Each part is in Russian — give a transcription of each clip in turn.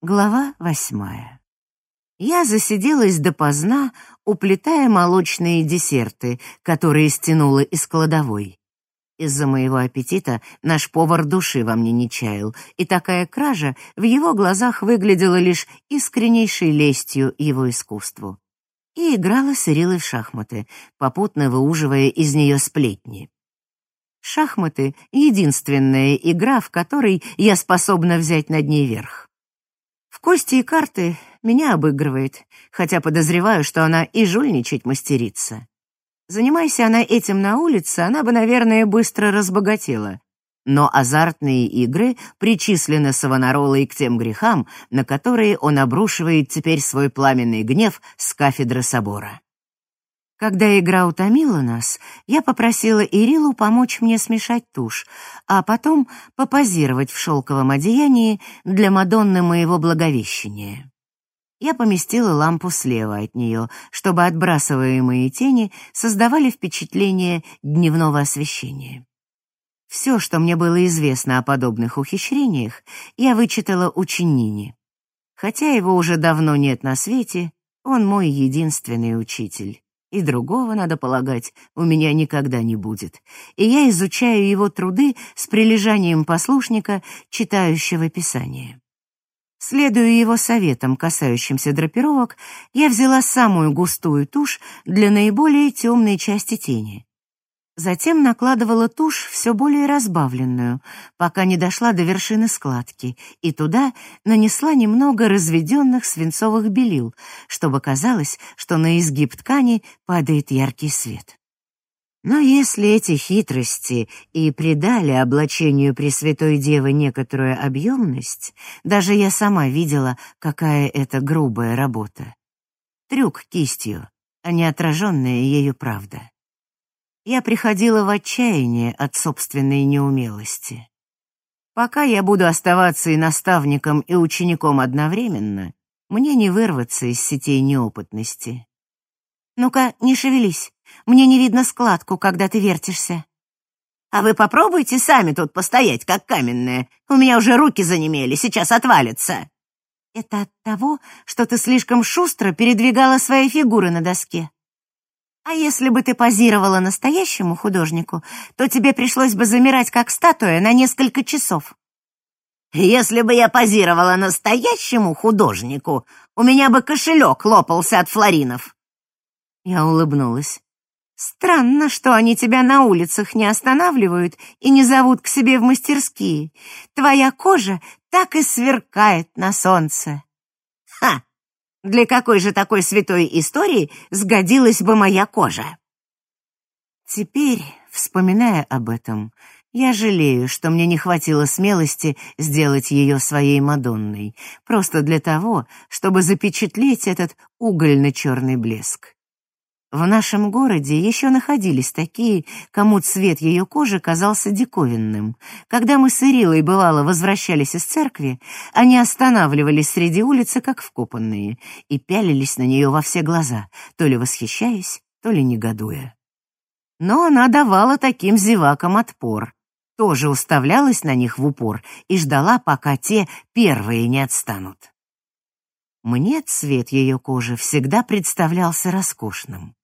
Глава восьмая. Я засиделась допоздна, уплетая молочные десерты, которые стянула из кладовой. Из-за моего аппетита наш повар души во мне не чаял, и такая кража в его глазах выглядела лишь искреннейшей лестью его искусству. И играла с Ирилой в шахматы, попутно выуживая из нее сплетни. Шахматы — единственная игра, в которой я способна взять над ней верх. В кости и карты меня обыгрывает, хотя подозреваю, что она и жульничать мастерица. Занимайся она этим на улице, она бы, наверное, быстро разбогатела. Но азартные игры причислены Савонаролой к тем грехам, на которые он обрушивает теперь свой пламенный гнев с кафедры собора. Когда игра утомила нас, я попросила Ирилу помочь мне смешать тушь, а потом попозировать в шелковом одеянии для Мадонны моего благовещения. Я поместила лампу слева от нее, чтобы отбрасываемые тени создавали впечатление дневного освещения. Все, что мне было известно о подобных ухищрениях, я вычитала у Чиннини. Хотя его уже давно нет на свете, он мой единственный учитель. И другого, надо полагать, у меня никогда не будет. И я изучаю его труды с прилежанием послушника, читающего Писание. Следуя его советам, касающимся драпировок, я взяла самую густую тушь для наиболее темной части тени. Затем накладывала тушь все более разбавленную, пока не дошла до вершины складки, и туда нанесла немного разведенных свинцовых белил, чтобы казалось, что на изгиб ткани падает яркий свет. Но если эти хитрости и придали облачению Пресвятой Девы некоторую объемность, даже я сама видела, какая это грубая работа. Трюк кистью, а не отраженная ею правда я приходила в отчаяние от собственной неумелости. Пока я буду оставаться и наставником, и учеником одновременно, мне не вырваться из сетей неопытности. Ну-ка, не шевелись. Мне не видно складку, когда ты вертишься. А вы попробуйте сами тут постоять, как каменные. У меня уже руки занемели, сейчас отвалится. Это от того, что ты слишком шустро передвигала свои фигуры на доске. А если бы ты позировала настоящему художнику, то тебе пришлось бы замирать как статуя на несколько часов. Если бы я позировала настоящему художнику, у меня бы кошелек лопался от флоринов. Я улыбнулась. Странно, что они тебя на улицах не останавливают и не зовут к себе в мастерские. Твоя кожа так и сверкает на солнце. Ха! Для какой же такой святой истории сгодилась бы моя кожа? Теперь, вспоминая об этом, я жалею, что мне не хватило смелости сделать ее своей Мадонной, просто для того, чтобы запечатлеть этот угольно-черный блеск. В нашем городе еще находились такие, кому цвет ее кожи казался диковинным. Когда мы с Ирилой, бывало, возвращались из церкви, они останавливались среди улицы, как вкопанные, и пялились на нее во все глаза, то ли восхищаясь, то ли негодуя. Но она давала таким зевакам отпор, тоже уставлялась на них в упор и ждала, пока те первые не отстанут. Мне цвет ее кожи всегда представлялся роскошным.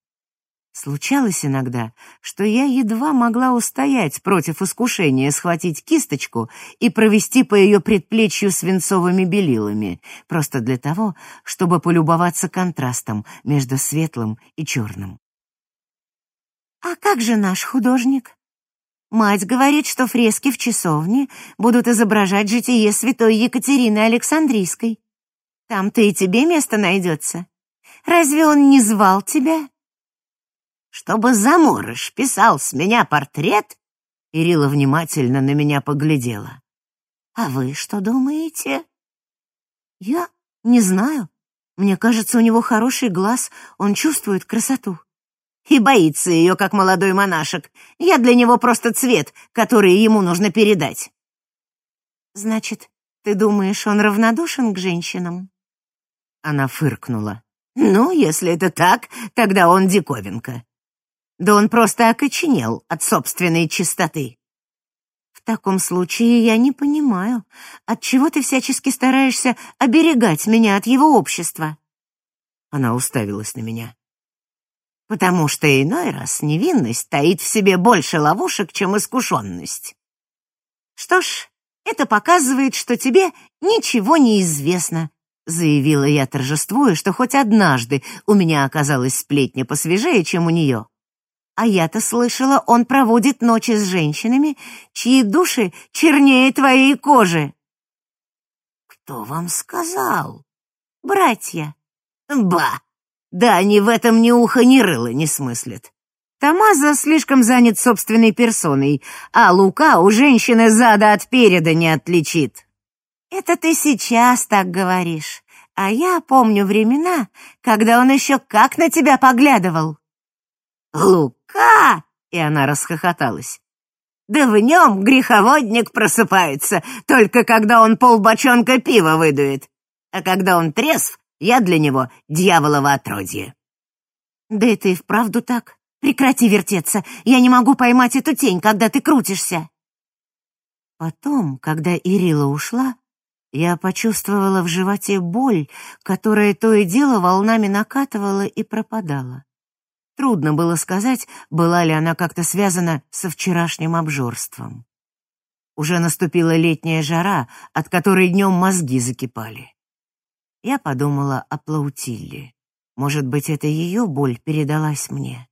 Случалось иногда, что я едва могла устоять против искушения схватить кисточку и провести по ее предплечью свинцовыми белилами, просто для того, чтобы полюбоваться контрастом между светлым и черным. «А как же наш художник?» Мать говорит, что фрески в часовне будут изображать житие святой Екатерины Александрийской. Там-то и тебе место найдется. Разве он не звал тебя?» Чтобы заморыш писал с меня портрет?» Ирила внимательно на меня поглядела. «А вы что думаете?» «Я не знаю. Мне кажется, у него хороший глаз, он чувствует красоту». «И боится ее, как молодой монашек. Я для него просто цвет, который ему нужно передать». «Значит, ты думаешь, он равнодушен к женщинам?» Она фыркнула. «Ну, если это так, тогда он диковинка. Да он просто окоченел от собственной чистоты. В таком случае я не понимаю, отчего ты всячески стараешься оберегать меня от его общества. Она уставилась на меня. Потому что иной раз невинность таит в себе больше ловушек, чем искушенность. Что ж, это показывает, что тебе ничего не известно, заявила я, торжествуя, что хоть однажды у меня оказалась сплетня посвежее, чем у нее. А я-то слышала, он проводит ночи с женщинами, чьи души чернее твоей кожи. Кто вам сказал? Братья. Ба! Да они в этом ни уха, ни рыла не смыслят. Тамаза слишком занят собственной персоной, а Лука у женщины зада от переда не отличит. Это ты сейчас так говоришь, а я помню времена, когда он еще как на тебя поглядывал. Лука! И она расхохоталась. Да в нем греховодник просыпается, только когда он полбочонка пива выдует. А когда он трезв, я для него дьяволово отродье. Да это и вправду так. Прекрати вертеться, я не могу поймать эту тень, когда ты крутишься. Потом, когда Ирила ушла, я почувствовала в животе боль, которая то и дело волнами накатывала и пропадала. Трудно было сказать, была ли она как-то связана со вчерашним обжорством. Уже наступила летняя жара, от которой днем мозги закипали. Я подумала о Плаутилле. Может быть, это ее боль передалась мне.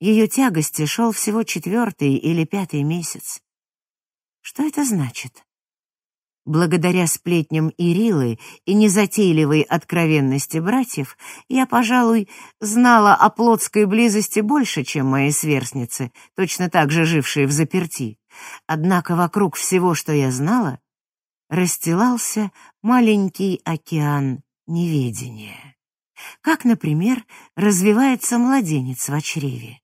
Ее тягости шел всего четвертый или пятый месяц. Что это значит? Благодаря сплетням Ирилы и незатейливой откровенности братьев, я, пожалуй, знала о плотской близости больше, чем мои сверстницы, точно так же жившие в заперти. Однако вокруг всего, что я знала, расстилался маленький океан неведения. Как, например, развивается младенец в чреве.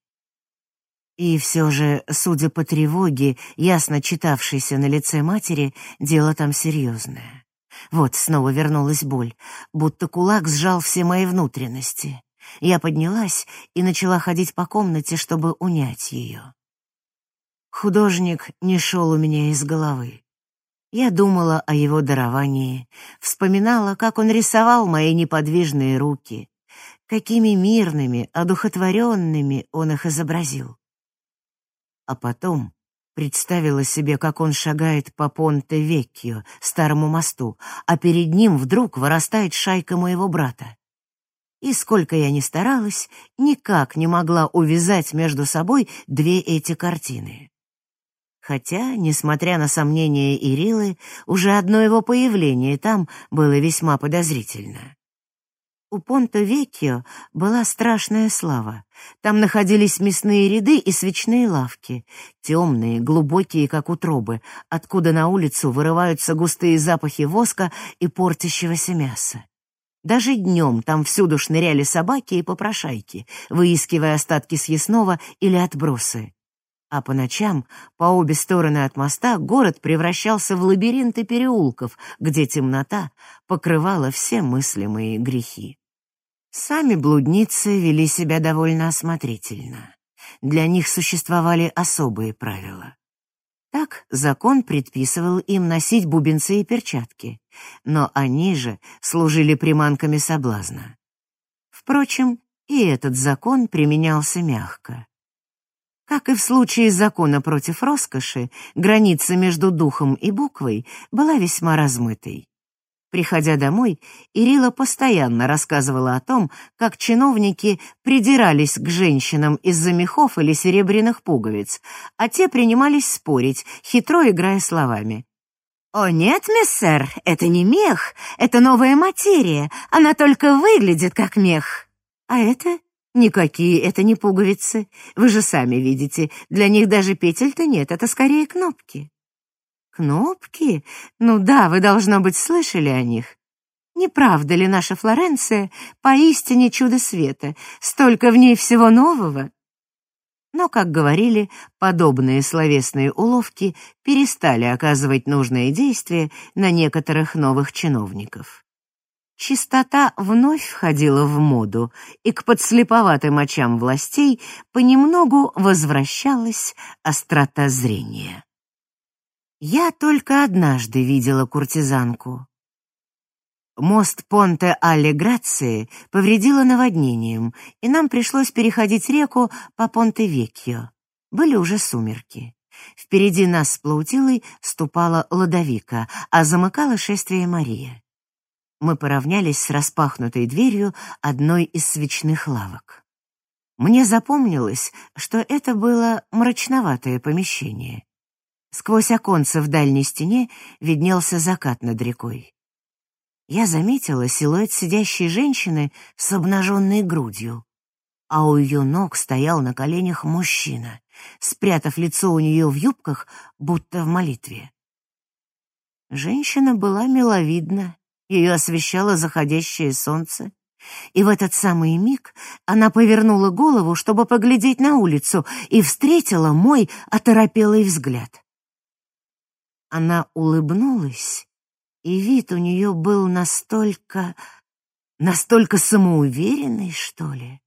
И все же, судя по тревоге, ясно читавшейся на лице матери, дело там серьезное. Вот снова вернулась боль, будто кулак сжал все мои внутренности. Я поднялась и начала ходить по комнате, чтобы унять ее. Художник не шел у меня из головы. Я думала о его даровании, вспоминала, как он рисовал мои неподвижные руки, какими мирными, одухотворенными он их изобразил а потом представила себе, как он шагает по Понте-Веккио, старому мосту, а перед ним вдруг вырастает шайка моего брата. И сколько я ни старалась, никак не могла увязать между собой две эти картины. Хотя, несмотря на сомнения Ирилы, уже одно его появление там было весьма подозрительно. У Понто-Веккио была страшная слава. Там находились мясные ряды и свечные лавки, темные, глубокие, как утробы, откуда на улицу вырываются густые запахи воска и портящегося мяса. Даже днем там всюду шныряли собаки и попрошайки, выискивая остатки съестного или отбросы. А по ночам, по обе стороны от моста, город превращался в лабиринты переулков, где темнота покрывала все мыслимые грехи. Сами блудницы вели себя довольно осмотрительно. Для них существовали особые правила. Так закон предписывал им носить бубенцы и перчатки, но они же служили приманками соблазна. Впрочем, и этот закон применялся мягко. Как и в случае закона против роскоши, граница между духом и буквой была весьма размытой. Приходя домой, Ирила постоянно рассказывала о том, как чиновники придирались к женщинам из-за мехов или серебряных пуговиц, а те принимались спорить, хитро играя словами. «О нет, миссер, это не мех, это новая материя, она только выглядит как мех». А это Никакие это не пуговицы. Вы же сами видите, для них даже петель-то нет, это скорее кнопки. Кнопки? Ну да, вы, должно быть, слышали о них. Не правда ли наша Флоренция поистине чудо света? Столько в ней всего нового. Но, как говорили, подобные словесные уловки перестали оказывать нужное действие на некоторых новых чиновников. Чистота вновь входила в моду, и к подслеповатым очам властей понемногу возвращалась острота зрения. Я только однажды видела куртизанку. Мост Понте Алле Грации повредило наводнением, и нам пришлось переходить реку по Понте Векьо. Были уже сумерки. Впереди нас с Плаутилой ступала Ладовика, а замыкала шествие Мария. Мы поравнялись с распахнутой дверью одной из свечных лавок. Мне запомнилось, что это было мрачноватое помещение. Сквозь оконце в дальней стене виднелся закат над рекой. Я заметила силуэт сидящей женщины с обнаженной грудью, а у ее ног стоял на коленях мужчина, спрятав лицо у нее в юбках, будто в молитве. Женщина была миловидна, ее освещало заходящее солнце, и в этот самый миг она повернула голову, чтобы поглядеть на улицу, и встретила мой оторопелый взгляд. Она улыбнулась, и вид у нее был настолько... настолько самоуверенный, что ли.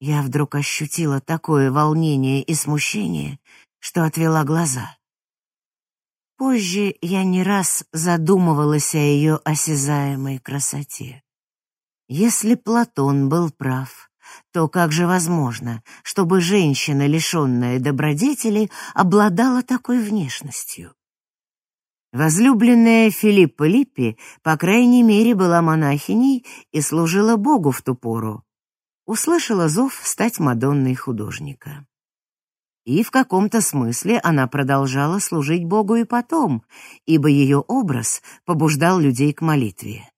Я вдруг ощутила такое волнение и смущение, что отвела глаза. Позже я не раз задумывалась о ее осязаемой красоте. Если Платон был прав, то как же возможно, чтобы женщина, лишенная добродетелей, обладала такой внешностью? Возлюбленная Филиппа Липпи, по крайней мере, была монахиней и служила Богу в ту пору. Услышала зов стать Мадонной художника. И в каком-то смысле она продолжала служить Богу и потом, ибо ее образ побуждал людей к молитве.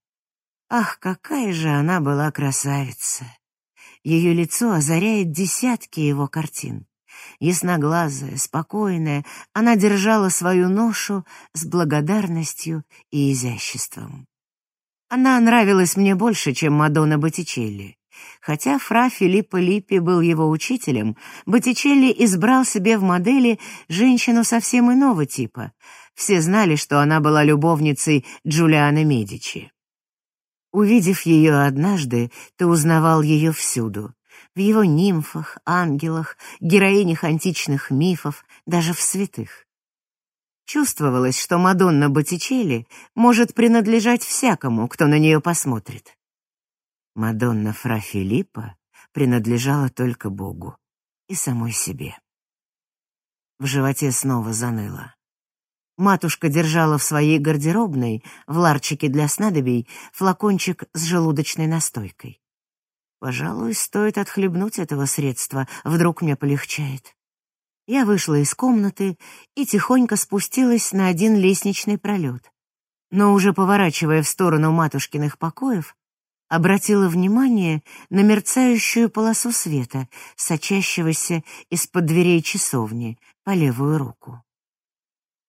Ах, какая же она была красавица! Ее лицо озаряет десятки его картин. Ясноглазая, спокойная, она держала свою ношу с благодарностью и изяществом. Она нравилась мне больше, чем Мадонна Боттичелли. Хотя фра Филиппо Липпи был его учителем, Боттичелли избрал себе в модели женщину совсем иного типа. Все знали, что она была любовницей Джулиана Медичи. Увидев ее однажды, ты узнавал ее всюду в его нимфах, ангелах, героинях античных мифов, даже в святых. Чувствовалось, что Мадонна Боттичелли может принадлежать всякому, кто на нее посмотрит. Мадонна Фра Филиппа принадлежала только Богу и самой себе. В животе снова заныло. Матушка держала в своей гардеробной, в ларчике для снадобий, флакончик с желудочной настойкой. Пожалуй, стоит отхлебнуть этого средства, вдруг мне полегчает. Я вышла из комнаты и тихонько спустилась на один лестничный пролет. Но уже поворачивая в сторону матушкиных покоев, обратила внимание на мерцающую полосу света, сочащегося из-под дверей часовни по левую руку.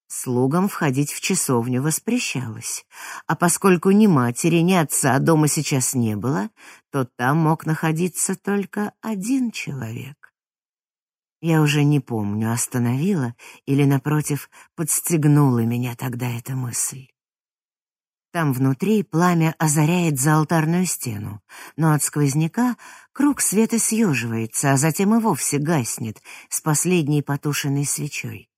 Слугам входить в часовню воспрещалось, а поскольку ни матери, ни отца дома сейчас не было, то там мог находиться только один человек. Я уже не помню, остановила или, напротив, подстегнула меня тогда эта мысль. Там внутри пламя озаряет заалтарную стену, но от сквозняка круг света съеживается, а затем и вовсе гаснет с последней потушенной свечой.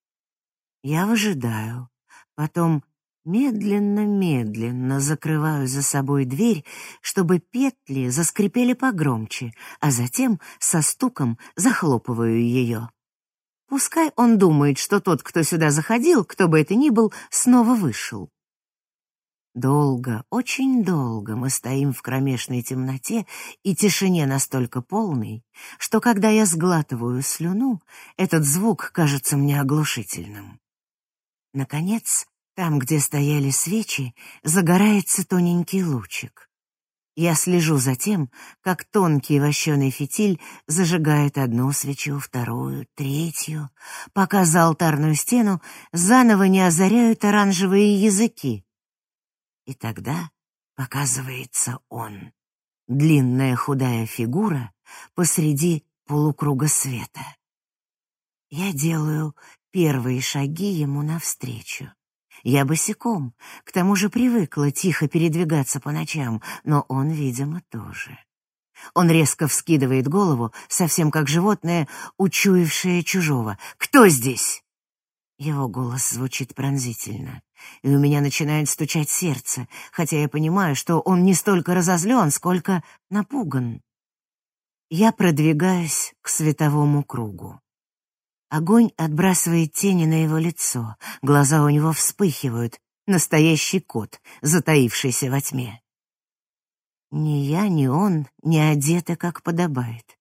Я выжидаю, потом медленно-медленно закрываю за собой дверь, чтобы петли заскрипели погромче, а затем со стуком захлопываю ее. Пускай он думает, что тот, кто сюда заходил, кто бы это ни был, снова вышел. Долго, очень долго мы стоим в кромешной темноте и тишине настолько полной, что когда я сглатываю слюну, этот звук кажется мне оглушительным. Наконец, там, где стояли свечи, загорается тоненький лучик. Я слежу за тем, как тонкий вощеный фитиль зажигает одну свечу, вторую, третью, пока за алтарную стену заново не озаряют оранжевые языки. И тогда показывается он, длинная худая фигура посреди полукруга света. Я делаю первые шаги ему навстречу. Я босиком, к тому же привыкла тихо передвигаться по ночам, но он, видимо, тоже. Он резко вскидывает голову, совсем как животное, учуявшее чужого. «Кто здесь?» Его голос звучит пронзительно, и у меня начинает стучать сердце, хотя я понимаю, что он не столько разозлен, сколько напуган. Я продвигаюсь к световому кругу. Огонь отбрасывает тени на его лицо, глаза у него вспыхивают, настоящий кот, затаившийся во тьме. Ни я, ни он не одеты, как подобает.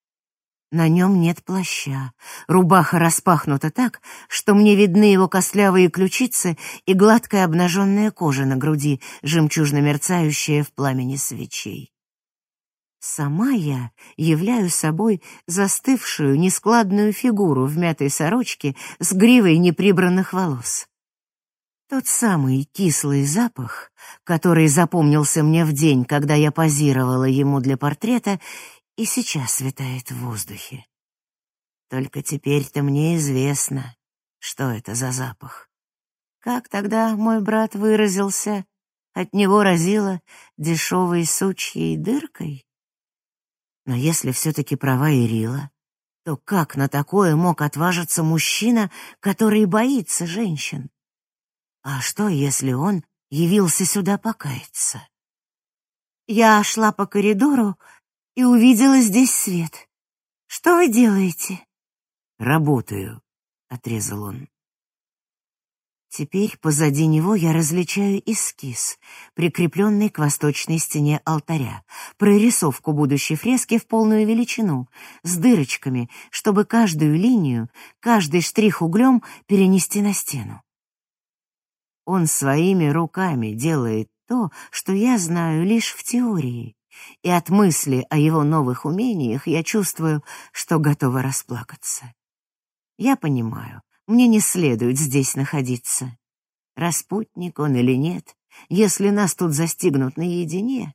На нем нет плаща, рубаха распахнута так, что мне видны его костлявые ключицы и гладкая обнаженная кожа на груди, жемчужно мерцающая в пламени свечей. Сама я являю собой застывшую, нескладную фигуру в мятой сорочке с гривой неприбранных волос. Тот самый кислый запах, который запомнился мне в день, когда я позировала ему для портрета, и сейчас витает в воздухе. Только теперь-то мне известно, что это за запах. Как тогда мой брат выразился, от него разило дешевой сучьей дыркой? Но если все-таки права Ирила, то как на такое мог отважиться мужчина, который боится женщин? А что, если он явился сюда покаяться? Я шла по коридору и увидела здесь свет. Что вы делаете? Работаю, отрезал он. Теперь позади него я различаю эскиз, прикрепленный к восточной стене алтаря, прорисовку будущей фрески в полную величину, с дырочками, чтобы каждую линию, каждый штрих углем перенести на стену. Он своими руками делает то, что я знаю лишь в теории, и от мысли о его новых умениях я чувствую, что готова расплакаться. Я понимаю, мне не следует здесь находиться. Распутник он или нет, если нас тут застигнут наедине,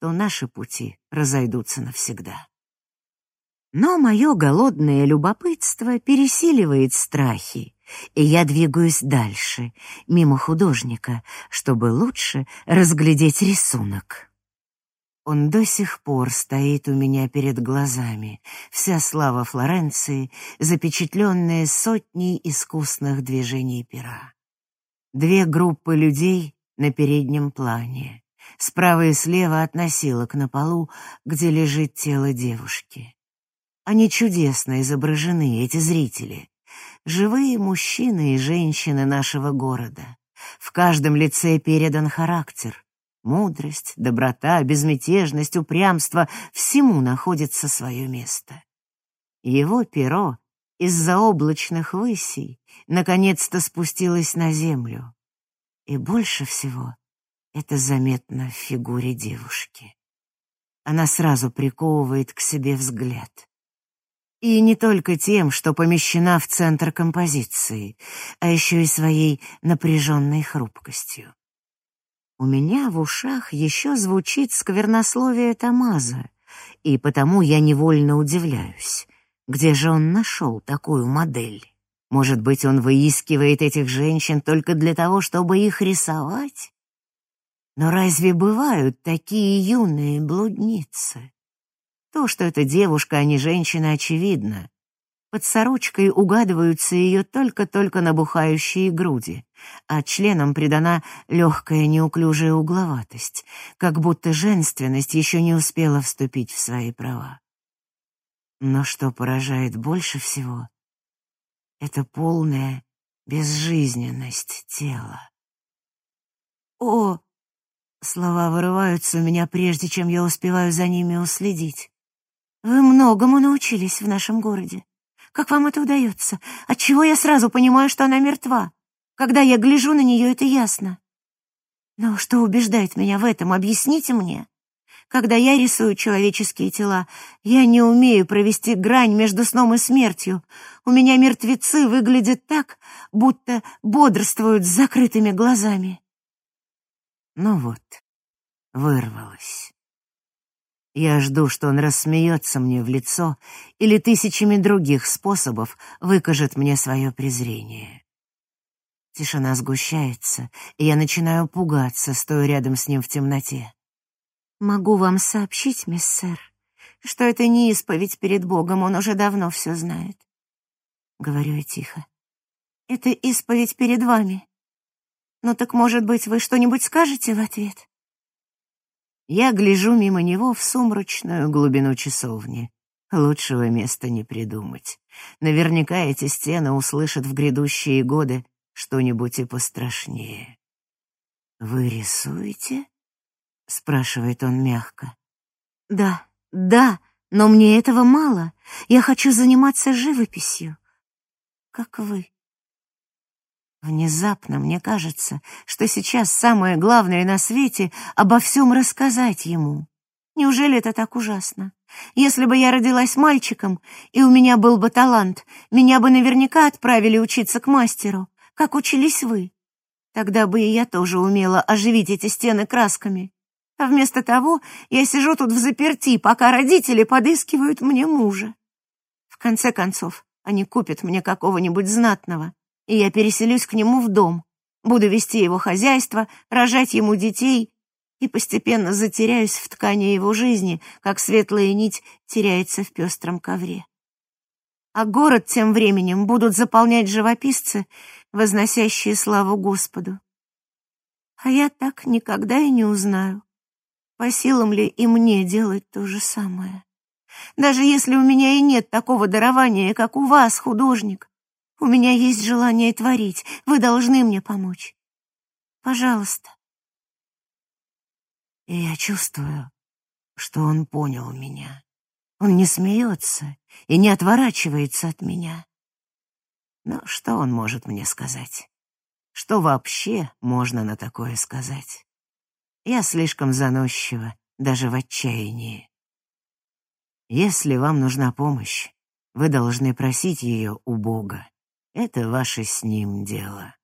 то наши пути разойдутся навсегда. Но мое голодное любопытство пересиливает страхи, и я двигаюсь дальше, мимо художника, чтобы лучше разглядеть рисунок. Он до сих пор стоит у меня перед глазами, вся слава Флоренции, запечатленная сотней искусных движений пера. Две группы людей на переднем плане. Справа и слева от носилок на полу, где лежит тело девушки. Они чудесно изображены, эти зрители. Живые мужчины и женщины нашего города. В каждом лице передан характер, Мудрость, доброта, безмятежность, упрямство — всему находится свое место. Его перо из-за облачных высей наконец-то спустилось на землю. И больше всего это заметно в фигуре девушки. Она сразу приковывает к себе взгляд. И не только тем, что помещена в центр композиции, а еще и своей напряженной хрупкостью. У меня в ушах еще звучит сквернословие Тамаза, и потому я невольно удивляюсь, где же он нашел такую модель. Может быть, он выискивает этих женщин только для того, чтобы их рисовать? Но разве бывают такие юные блудницы? То, что это девушка, а не женщина, очевидно. Под сорочкой угадываются ее только-только набухающие груди, а членам придана легкая неуклюжая угловатость, как будто женственность еще не успела вступить в свои права. Но что поражает больше всего, это полная безжизненность тела. «О!» Слова вырываются у меня, прежде чем я успеваю за ними уследить. «Вы многому научились в нашем городе. Как вам это удается? Отчего я сразу понимаю, что она мертва? Когда я гляжу на нее, это ясно. Но что убеждает меня в этом, объясните мне. Когда я рисую человеческие тела, я не умею провести грань между сном и смертью. У меня мертвецы выглядят так, будто бодрствуют с закрытыми глазами. Ну вот, вырвалась. Я жду, что он рассмеется мне в лицо или тысячами других способов выкажет мне свое презрение. Тишина сгущается, и я начинаю пугаться, стоя рядом с ним в темноте. «Могу вам сообщить, мисс сэр, что это не исповедь перед Богом, он уже давно все знает». Говорю я тихо. Это исповедь перед вами. Ну так, может быть, вы что-нибудь скажете в ответ? Я гляжу мимо него в сумрачную глубину часовни. Лучшего места не придумать. Наверняка эти стены услышат в грядущие годы что-нибудь и пострашнее. «Вы рисуете?» — спрашивает он мягко. «Да, да, но мне этого мало. Я хочу заниматься живописью, как вы». Внезапно мне кажется, что сейчас самое главное на свете — обо всем рассказать ему. Неужели это так ужасно? Если бы я родилась мальчиком, и у меня был бы талант, меня бы наверняка отправили учиться к мастеру, как учились вы. Тогда бы и я тоже умела оживить эти стены красками. А вместо того я сижу тут в заперти, пока родители подыскивают мне мужа. В конце концов, они купят мне какого-нибудь знатного, и я переселюсь к нему в дом. Буду вести его хозяйство, рожать ему детей и постепенно затеряюсь в ткани его жизни, как светлая нить теряется в пестром ковре. А город тем временем будут заполнять живописцы, возносящие славу Господу. А я так никогда и не узнаю, по силам ли и мне делать то же самое. Даже если у меня и нет такого дарования, как у вас, художник, у меня есть желание творить. Вы должны мне помочь. Пожалуйста. И я чувствую, что он понял меня. Он не смеется и не отворачивается от меня. Но что он может мне сказать? Что вообще можно на такое сказать? Я слишком заносчива, даже в отчаянии. Если вам нужна помощь, вы должны просить ее у Бога. Это ваше с ним дело.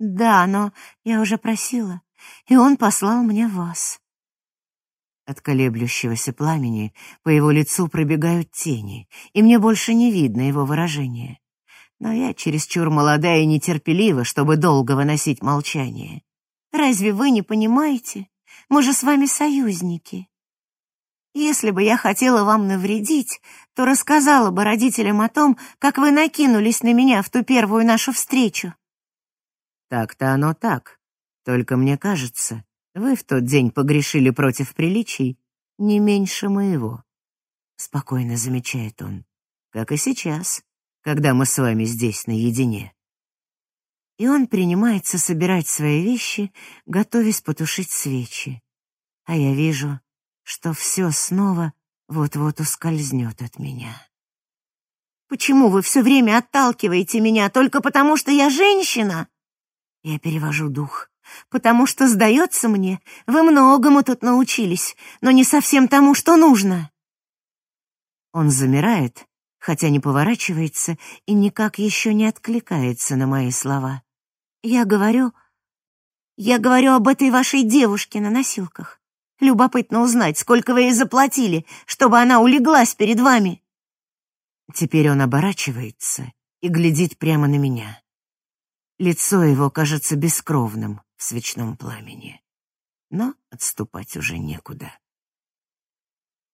Да, но я уже просила, и он послал мне вас. От колеблющегося пламени по его лицу пробегают тени, и мне больше не видно его выражения. Но я чересчур молодая и нетерпелива, чтобы долго выносить молчание. Разве вы не понимаете? Мы же с вами союзники. Если бы я хотела вам навредить, то рассказала бы родителям о том, как вы накинулись на меня в ту первую нашу встречу. Так-то оно так. Только мне кажется, вы в тот день погрешили против приличий не меньше моего. Спокойно замечает он. Как и сейчас, когда мы с вами здесь наедине. И он принимается собирать свои вещи, готовясь потушить свечи. А я вижу, что все снова вот-вот ускользнет от меня. Почему вы все время отталкиваете меня только потому, что я женщина? Я перевожу дух. Потому что, сдается мне, вы многому тут научились, но не совсем тому, что нужно. Он замирает, хотя не поворачивается и никак еще не откликается на мои слова. Я говорю... Я говорю об этой вашей девушке на носилках. Любопытно узнать, сколько вы ей заплатили, чтобы она улеглась перед вами. Теперь он оборачивается и глядит прямо на меня. Лицо его кажется бескровным в свечном пламени, но отступать уже некуда.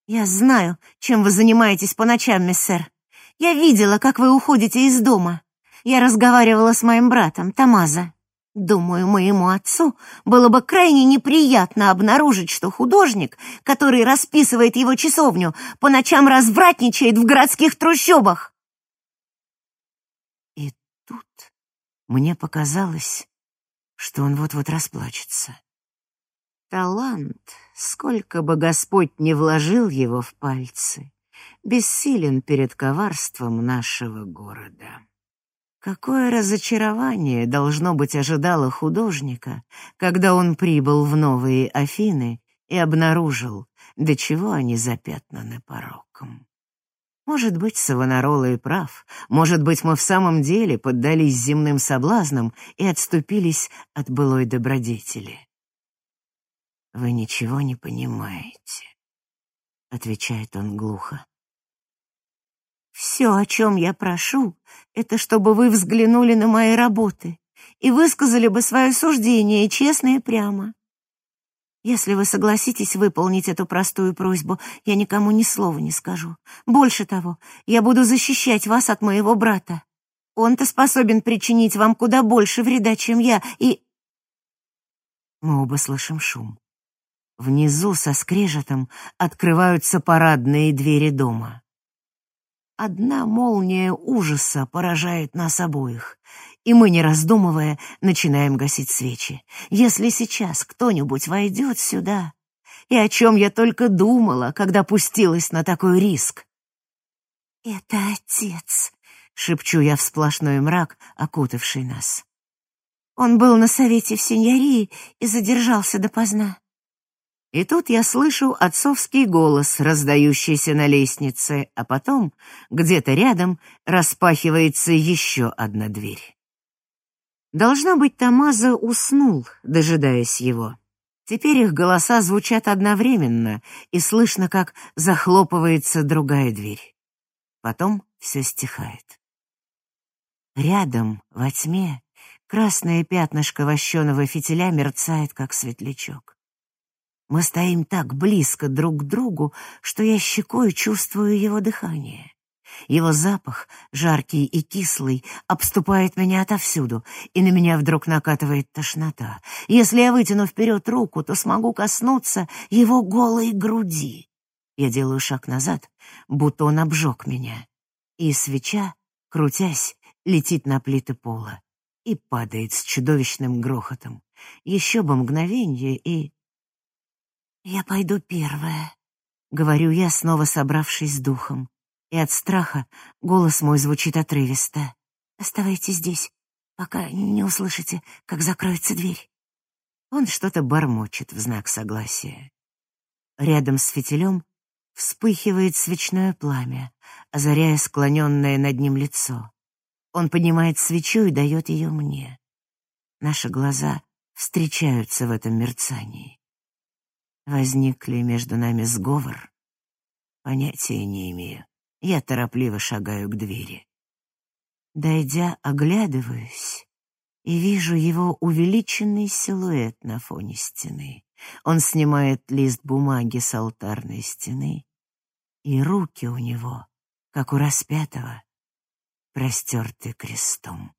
«Я знаю, чем вы занимаетесь по ночам, миссер. Я видела, как вы уходите из дома. Я разговаривала с моим братом, Тамаза. Думаю, моему отцу было бы крайне неприятно обнаружить, что художник, который расписывает его часовню, по ночам развратничает в городских трущобах. И тут мне показалось, что он вот-вот расплачется. Талант, сколько бы Господь не вложил его в пальцы, бессилен перед коварством нашего города. Какое разочарование, должно быть, ожидало художника, когда он прибыл в новые Афины и обнаружил, до чего они запятнаны пороком. Может быть, Савонарола и прав, может быть, мы в самом деле поддались земным соблазнам и отступились от былой добродетели. «Вы ничего не понимаете», — отвечает он глухо. Все, о чем я прошу, это чтобы вы взглянули на мои работы и высказали бы свое суждение честно и прямо. Если вы согласитесь выполнить эту простую просьбу, я никому ни слова не скажу. Больше того, я буду защищать вас от моего брата. Он-то способен причинить вам куда больше вреда, чем я, и...» Мы оба слышим шум. Внизу со скрежетом открываются парадные двери дома. Одна молния ужаса поражает нас обоих, и мы, не раздумывая, начинаем гасить свечи. Если сейчас кто-нибудь войдет сюда, и о чем я только думала, когда пустилась на такой риск. «Это отец», — шепчу я в сплошной мрак, окутавший нас. Он был на совете в сеньории и задержался допоздна. И тут я слышу отцовский голос, раздающийся на лестнице, а потом, где-то рядом, распахивается еще одна дверь. Должно быть, Тамаза уснул, дожидаясь его. Теперь их голоса звучат одновременно, и слышно, как захлопывается другая дверь. Потом все стихает. Рядом, во тьме, красное пятнышко вощеного фитиля мерцает, как светлячок. Мы стоим так близко друг к другу, что я щекой чувствую его дыхание. Его запах, жаркий и кислый, обступает меня отовсюду, и на меня вдруг накатывает тошнота. Если я вытяну вперед руку, то смогу коснуться его голой груди. Я делаю шаг назад, будто он обжег меня. И свеча, крутясь, летит на плиты пола и падает с чудовищным грохотом. Еще бы мгновенье, и «Я пойду первая», — говорю я, снова собравшись с духом. И от страха голос мой звучит отрывисто. «Оставайтесь здесь, пока не услышите, как закроется дверь». Он что-то бормочет в знак согласия. Рядом с фитилем вспыхивает свечное пламя, озаряя склоненное над ним лицо. Он поднимает свечу и дает ее мне. Наши глаза встречаются в этом мерцании. Возник ли между нами сговор? Понятия не имею. Я торопливо шагаю к двери. Дойдя, оглядываюсь и вижу его увеличенный силуэт на фоне стены. Он снимает лист бумаги с алтарной стены, и руки у него, как у распятого, простерты крестом.